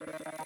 but